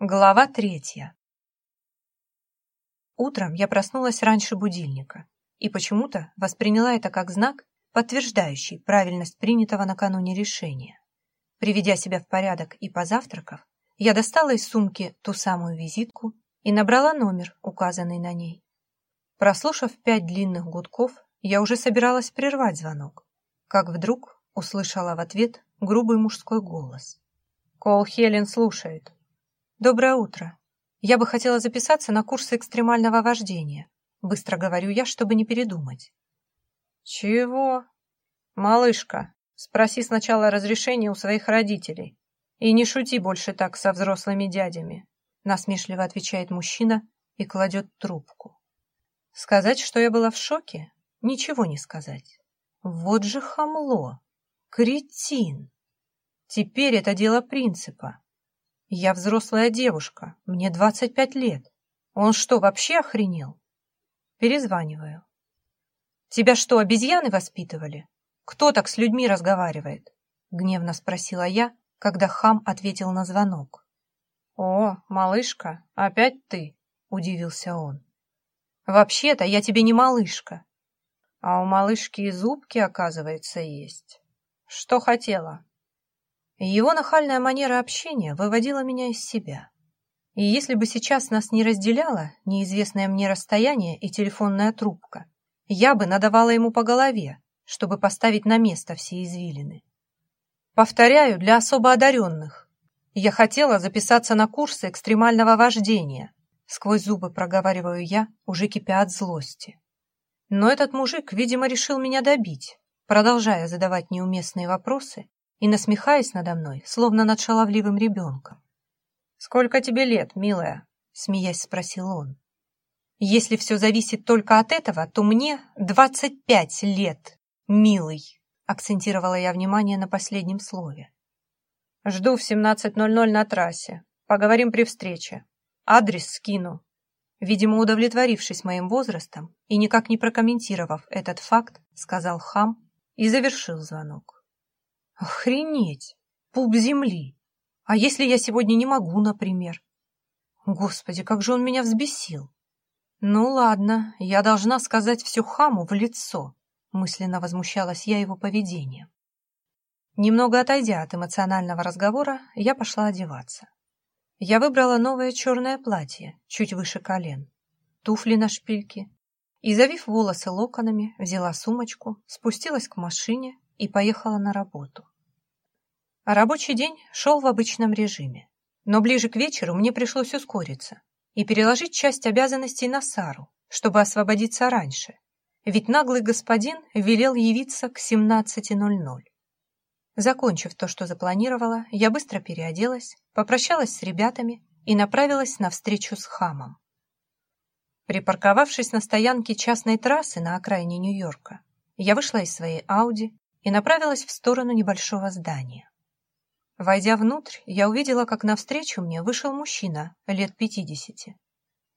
Глава третья. Утром я проснулась раньше будильника и почему-то восприняла это как знак, подтверждающий правильность принятого накануне решения. Приведя себя в порядок и позавтракав, я достала из сумки ту самую визитку и набрала номер, указанный на ней. Прослушав пять длинных гудков, я уже собиралась прервать звонок, как вдруг услышала в ответ грубый мужской голос. «Кол Хелен слушает», «Доброе утро. Я бы хотела записаться на курсы экстремального вождения. Быстро говорю я, чтобы не передумать». «Чего?» «Малышка, спроси сначала разрешение у своих родителей. И не шути больше так со взрослыми дядями», насмешливо отвечает мужчина и кладет трубку. Сказать, что я была в шоке? Ничего не сказать. Вот же хамло! Кретин! Теперь это дело принципа. Я взрослая девушка, мне 25 лет. Он что, вообще охренел? Перезваниваю. Тебя что, обезьяны воспитывали? Кто так с людьми разговаривает? Гневно спросила я, когда хам ответил на звонок. О, малышка, опять ты? Удивился он. Вообще-то я тебе не малышка. А у малышки и зубки, оказывается, есть. Что хотела? Его нахальная манера общения выводила меня из себя. И если бы сейчас нас не разделяло неизвестное мне расстояние и телефонная трубка, я бы надавала ему по голове, чтобы поставить на место все извилины. Повторяю, для особо одаренных. Я хотела записаться на курсы экстремального вождения. Сквозь зубы проговариваю я, уже кипя от злости. Но этот мужик, видимо, решил меня добить, продолжая задавать неуместные вопросы и насмехаясь надо мной, словно над шаловливым ребенком. «Сколько тебе лет, милая?» — смеясь спросил он. «Если все зависит только от этого, то мне двадцать пять лет, милый», — акцентировала я внимание на последнем слове. «Жду в 17.00 на трассе. Поговорим при встрече. Адрес скину». Видимо, удовлетворившись моим возрастом и никак не прокомментировав этот факт, сказал хам и завершил звонок. Охренеть! Пуп земли! А если я сегодня не могу, например? Господи, как же он меня взбесил! Ну ладно, я должна сказать всю хаму в лицо, мысленно возмущалась я его поведением. Немного отойдя от эмоционального разговора, я пошла одеваться. Я выбрала новое черное платье, чуть выше колен, туфли на шпильке, и, завив волосы локонами, взяла сумочку, спустилась к машине и поехала на работу. А рабочий день шел в обычном режиме, но ближе к вечеру мне пришлось ускориться и переложить часть обязанностей на Сару, чтобы освободиться раньше, ведь наглый господин велел явиться к 17.00. Закончив то, что запланировала, я быстро переоделась, попрощалась с ребятами и направилась на встречу с хамом. Припарковавшись на стоянке частной трассы на окраине Нью-Йорка, я вышла из своей Ауди и направилась в сторону небольшого здания. Войдя внутрь, я увидела, как навстречу мне вышел мужчина лет пятидесяти.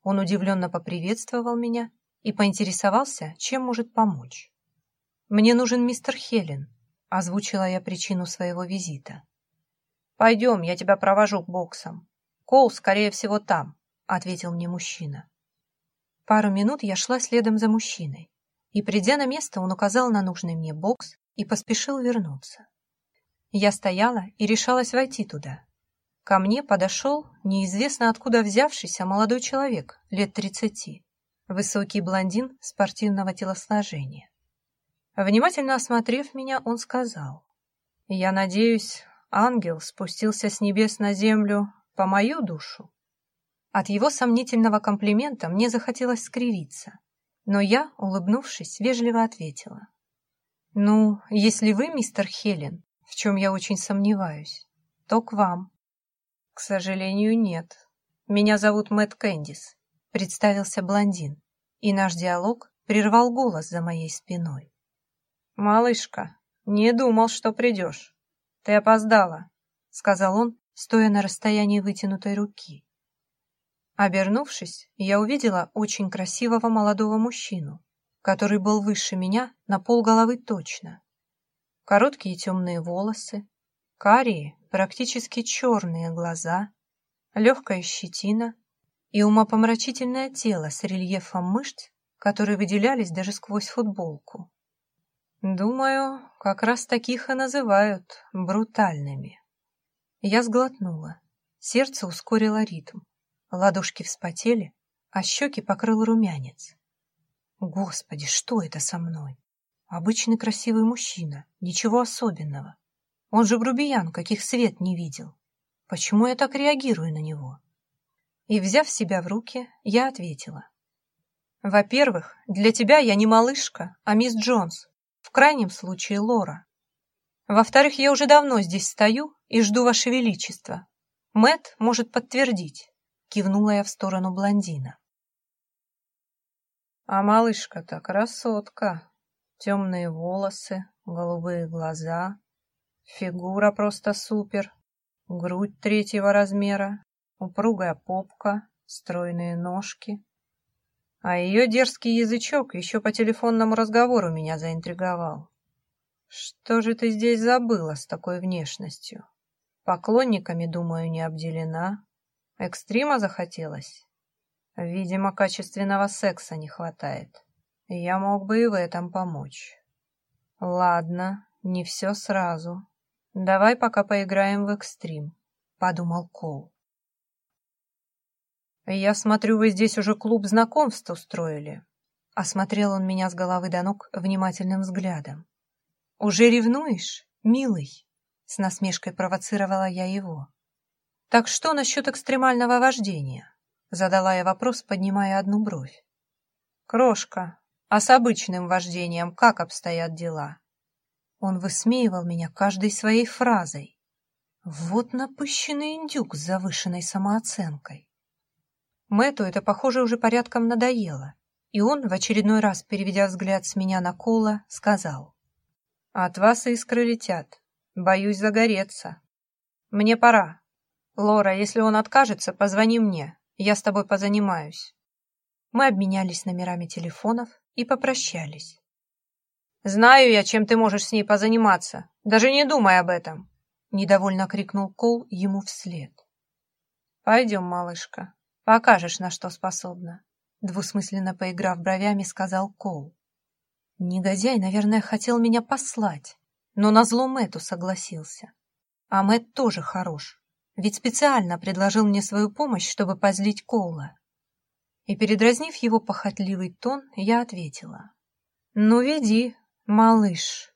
Он удивленно поприветствовал меня и поинтересовался, чем может помочь. «Мне нужен мистер Хелен», — озвучила я причину своего визита. «Пойдем, я тебя провожу к боксам. Коул, скорее всего, там», — ответил мне мужчина. Пару минут я шла следом за мужчиной, и, придя на место, он указал на нужный мне бокс и поспешил вернуться. Я стояла и решалась войти туда. Ко мне подошел неизвестно откуда взявшийся молодой человек лет тридцати, высокий блондин спортивного телосложения. Внимательно осмотрев меня, он сказал, «Я надеюсь, ангел спустился с небес на землю по мою душу?» От его сомнительного комплимента мне захотелось скривиться, но я, улыбнувшись, вежливо ответила, «Ну, если вы, мистер Хелен, в чем я очень сомневаюсь, то к вам. К сожалению, нет. Меня зовут Мэтт Кэндис, представился блондин, и наш диалог прервал голос за моей спиной. Малышка, не думал, что придешь. Ты опоздала, сказал он, стоя на расстоянии вытянутой руки. Обернувшись, я увидела очень красивого молодого мужчину, который был выше меня на полголовы точно короткие темные волосы, карие, практически черные глаза, легкая щетина и умопомрачительное тело с рельефом мышц, которые выделялись даже сквозь футболку. Думаю, как раз таких и называют брутальными. Я сглотнула. Сердце ускорило ритм. Ладошки вспотели, а щеки покрыл румянец. Господи, что это со мной? Обычный красивый мужчина, ничего особенного. Он же грубиян, каких свет не видел. Почему я так реагирую на него? И, взяв себя в руки, я ответила. Во-первых, для тебя я не малышка, а мисс Джонс, в крайнем случае Лора. Во-вторых, я уже давно здесь стою и жду ваше величество. Мэт может подтвердить, кивнула я в сторону блондина. А малышка-то красотка. Темные волосы, голубые глаза, фигура просто супер, грудь третьего размера, упругая попка, стройные ножки. А ее дерзкий язычок еще по телефонному разговору меня заинтриговал. Что же ты здесь забыла с такой внешностью? Поклонниками, думаю, не обделена. Экстрима захотелось? Видимо, качественного секса не хватает. Я мог бы и в этом помочь. Ладно, не все сразу. Давай пока поиграем в экстрим, подумал Кол. Я смотрю, вы здесь уже клуб знакомств устроили. Осмотрел он меня с головы до ног внимательным взглядом. «Уже ревнуешь, милый?» С насмешкой провоцировала я его. «Так что насчет экстремального вождения?» Задала я вопрос, поднимая одну бровь. «Крошка, а с обычным вождением как обстоят дела?» Он высмеивал меня каждой своей фразой. Вот напыщенный индюк с завышенной самооценкой. Мэту это, похоже, уже порядком надоело, и он, в очередной раз переведя взгляд с меня на Кола, сказал. От вас искры летят. Боюсь загореться. Мне пора. Лора, если он откажется, позвони мне. Я с тобой позанимаюсь. Мы обменялись номерами телефонов и попрощались. «Знаю я, чем ты можешь с ней позаниматься. Даже не думай об этом!» Недовольно крикнул Кол ему вслед. «Пойдем, малышка, покажешь, на что способна», двусмысленно поиграв бровями, сказал Кол. Негодяй, наверное, хотел меня послать, но на зло Мэту согласился. А Мэт тоже хорош, ведь специально предложил мне свою помощь, чтобы позлить Коула. И, передразнив его похотливый тон, я ответила. «Ну, веди, малыш».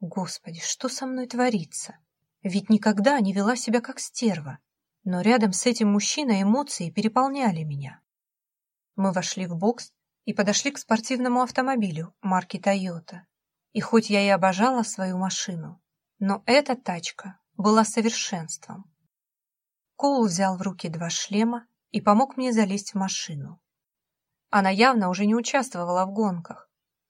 Господи, что со мной творится? Ведь никогда не вела себя как стерва, но рядом с этим мужчиной эмоции переполняли меня. Мы вошли в бокс, и подошли к спортивному автомобилю марки Toyota. И хоть я и обожала свою машину, но эта тачка была совершенством. Коул взял в руки два шлема и помог мне залезть в машину. Она явно уже не участвовала в гонках,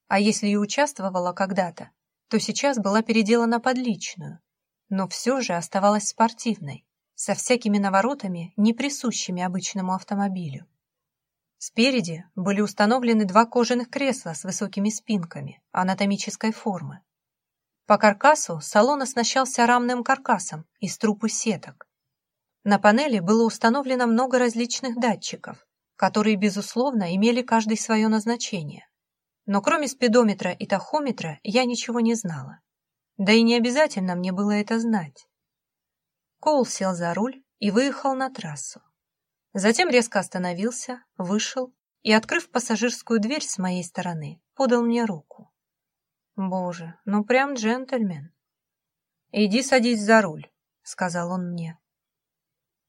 а если и участвовала когда-то, то сейчас была переделана под личную, но все же оставалась спортивной, со всякими наворотами, не присущими обычному автомобилю. Спереди были установлены два кожаных кресла с высокими спинками анатомической формы. По каркасу салон оснащался рамным каркасом из трупы сеток. На панели было установлено много различных датчиков, которые, безусловно, имели каждый свое назначение. Но кроме спидометра и тахометра я ничего не знала. Да и не обязательно мне было это знать. Коул сел за руль и выехал на трассу. Затем резко остановился, вышел и, открыв пассажирскую дверь с моей стороны, подал мне руку. Боже, ну прям джентльмен. «Иди садись за руль», — сказал он мне.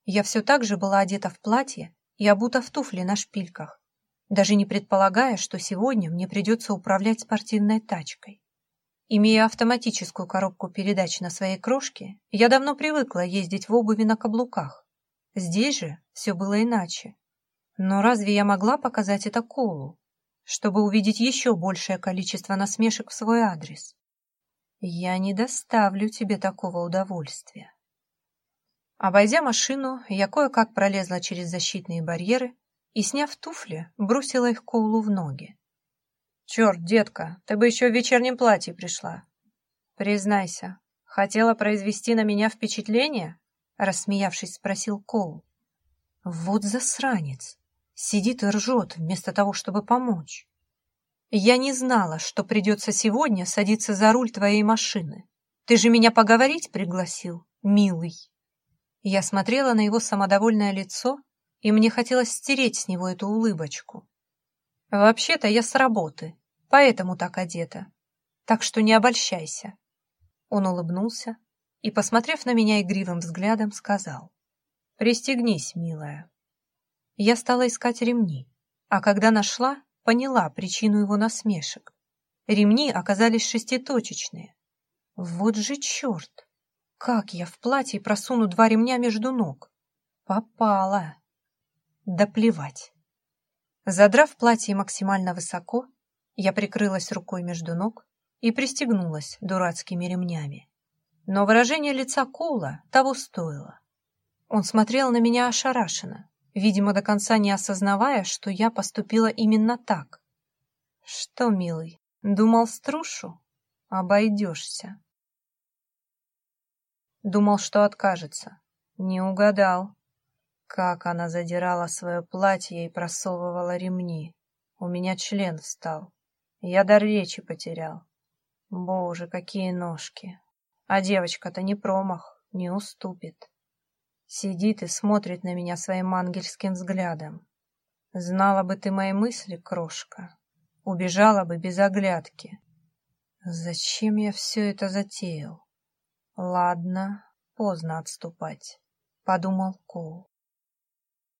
Я все так же была одета в платье и обута в туфли на шпильках, даже не предполагая, что сегодня мне придется управлять спортивной тачкой. Имея автоматическую коробку передач на своей крошке, я давно привыкла ездить в обуви на каблуках. Здесь же все было иначе. Но разве я могла показать это Колу, чтобы увидеть еще большее количество насмешек в свой адрес? Я не доставлю тебе такого удовольствия. Обойдя машину, я кое-как пролезла через защитные барьеры и, сняв туфли, бросила их Коулу в ноги. «Черт, детка, ты бы еще в вечернем платье пришла. Признайся, хотела произвести на меня впечатление?» Рассмеявшись, спросил Коул. Вот засранец. Сидит и ржет, вместо того, чтобы помочь. Я не знала, что придется сегодня садиться за руль твоей машины. Ты же меня поговорить пригласил, милый. Я смотрела на его самодовольное лицо, и мне хотелось стереть с него эту улыбочку. Вообще-то я с работы, поэтому так одета. Так что не обольщайся. Он улыбнулся и, посмотрев на меня игривым взглядом, сказал. «Пристегнись, милая». Я стала искать ремни, а когда нашла, поняла причину его насмешек. Ремни оказались шеститочечные. Вот же черт! Как я в платье просуну два ремня между ног? Попала. Да плевать. Задрав платье максимально высоко, я прикрылась рукой между ног и пристегнулась дурацкими ремнями. Но выражение лица Коула того стоило. Он смотрел на меня ошарашенно, видимо, до конца не осознавая, что я поступила именно так. Что, милый, думал струшу? Обойдешься. Думал, что откажется. Не угадал. Как она задирала свое платье и просовывала ремни. У меня член встал. Я дар речи потерял. Боже, какие ножки. А девочка-то не промах, не уступит. Сидит и смотрит на меня своим ангельским взглядом. Знала бы ты мои мысли, крошка, убежала бы без оглядки. Зачем я все это затеял? Ладно, поздно отступать, подумал Коул.